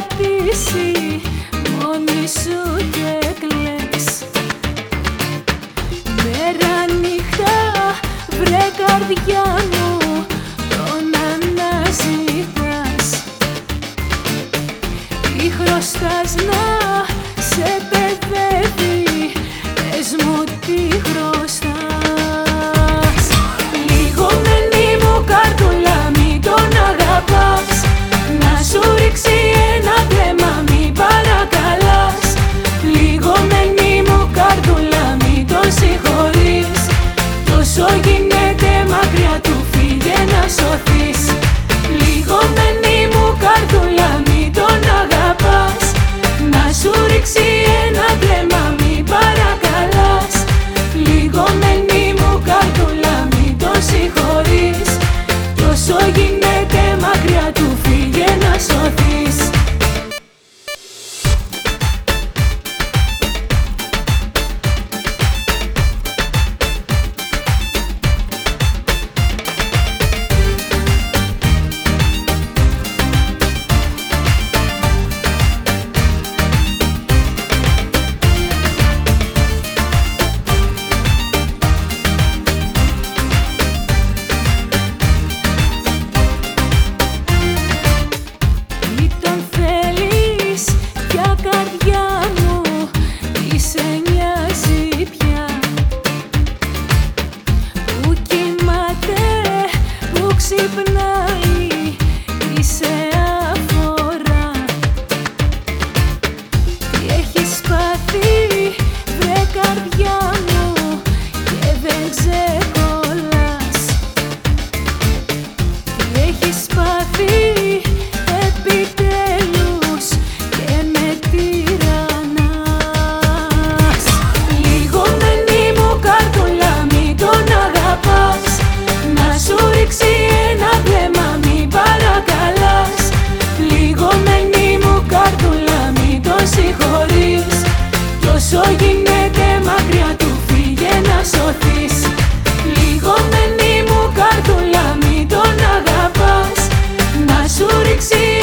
κρατήσει μόνη σου και κλαις Μέρα νύχτα βρε καρδιά μου τον αναζητάς. Ή χρωστάς να Του ρίξει